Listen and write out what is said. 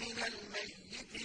من الميت